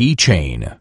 keychain.